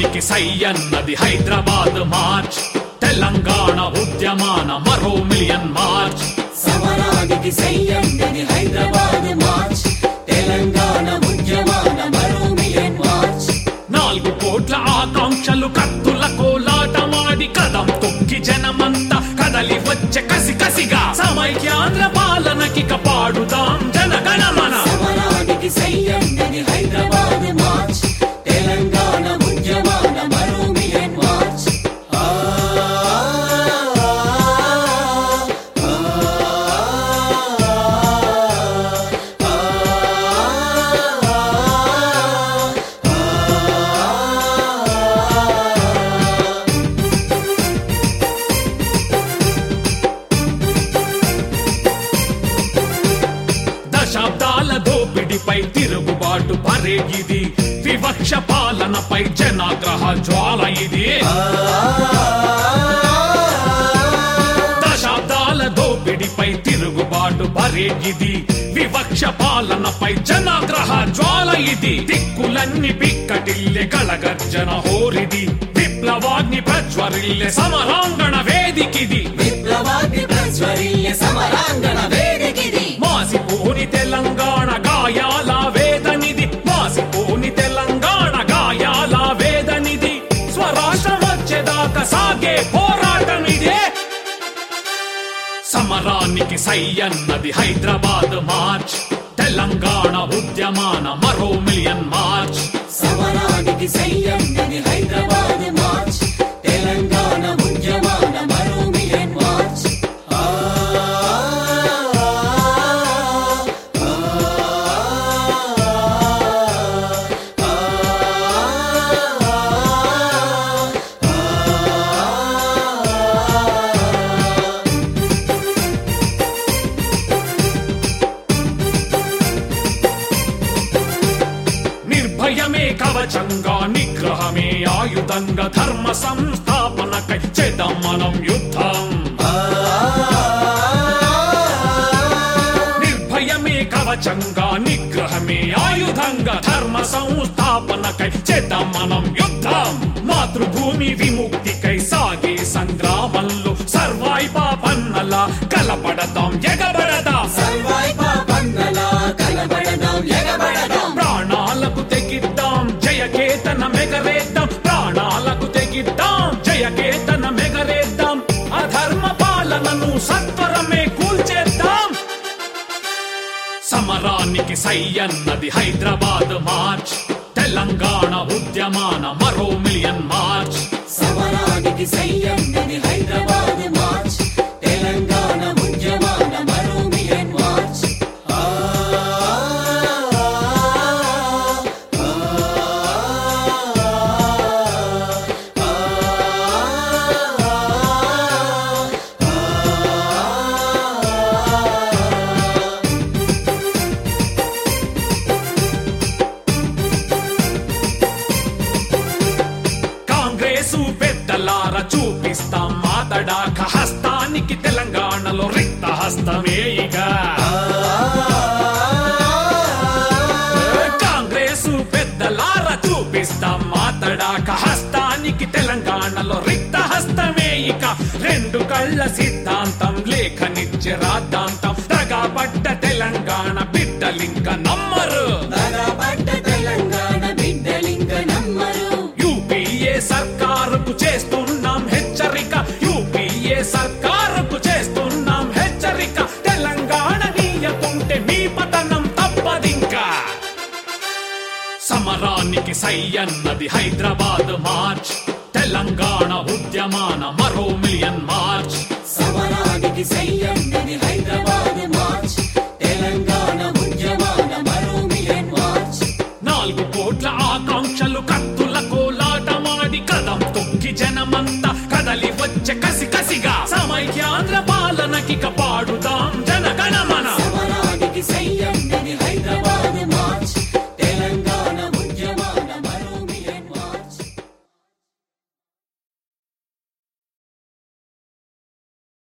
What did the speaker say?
సమరానికి సై అన్నది హైదరాబాద్ మార్చ్. తెలంగాణ ఉద్యమాన మరో మిలియన్ మార్చ్. సమరానికి సయ్యందని హైదరాబాద్ మార్చ్. తెలంగాణ ఉద్యమాన మరో మిలియన్ మార్చ్. నాలుగు కోట్ల ఆకాంక్షలు కత్తుల కోలాటమాడి కదం తొక్కి జనమంతా కదలి వచ్చే కసి కసిగా. సమైక్యాంధ్ర పాలనకి పాడుదాం దశాబ్దాల దోపిడిపై తిరుగుబాటు పరే ఇది వివక్ష పాలనపై జనాగ్రహ జ్వాల ఇది. దశాబ్దాల దోపిడిపై తిరుగుబాటు పరే ఇది వివక్ష పాలనపై జనాగ్రహ జ్వాల ఇది. దిక్కులన్నీ పిక్కటిల్లె గళగర్జన హోరిది. విప్లవాగ్ని ప్రజ్వరిల్లె సమరాంగణ వేదికిది. విప్లవాగ్ని ప్రజ్వరిల్య సమరాంగణ వేదికిది వచ్చేదాకా సాగే పోరాటం ఇదే సమరానికి సై అన్నది హైదరాబాద్ మార్చ్. తెలంగాణ ఉద్యమాన మరో మిలియన్ మార్చ్. సమరానికి సై అన్నది హైదరాబాద్ కవచంగా నిగ్రహమే ఆయుధంగా ధర్మ సంస్థాపనకై చేద్దాం మనం యుద్ధం. నిర్భయమే కవచంగా నిగ్రహమే ఆయుధంగా ధర్మ సంస్థాపనకై చేద్దాం మనం యుద్ధం. మాతృభూమి విముక్తికై సాగే సంగ్రామంలో సర్వాయి పాపన్నలా కలపడతాం ఎగబడతాం. పాలనను సత్వరమే కూల్చేద్దాం. సమరానికి సై అన్నది హైదరాబాద్ మార్చ్. తెలంగాణ ఉద్యమాన మరో మిలియన్ మార్చ్. సమరానికి సై చూపిస్తాం మాతడాక హస్తానికి తెలంగాణలో రిక్త హస్తమేయిగా కాంగ్రెస్ పెద్దలార చూపిస్తాం మాతడాక హస్తానికి తెలంగాణలో రిక్త హస్తమేయిక రెండు కళ్ళ సిద్ధాంతం లేఖనిచ్చే రాద్ధాంతం. తగబడ్డ తెలంగాణ బిడ్డలింక సమరానికి సై అన్నది హైదరాబాద్ మార్చ్. తెలంగాణ ఉద్యమాన మరో మిలియన్ మార్చ్. సమరానికి సయ్యందని హైదరాబాద్ మార్చ్. తెలంగాణ ఉద్యమాన మరో మిలియన్ మార్చ్. నాలుగు కోట్ల ఆకాంక్షలు కత్తుల కోలాటమాడి కదం తొక్కి జనమంతా కదలి వచ్చే కసి కసిగా. సమైక్యాంధ్ర పాలనకి పాడుదాం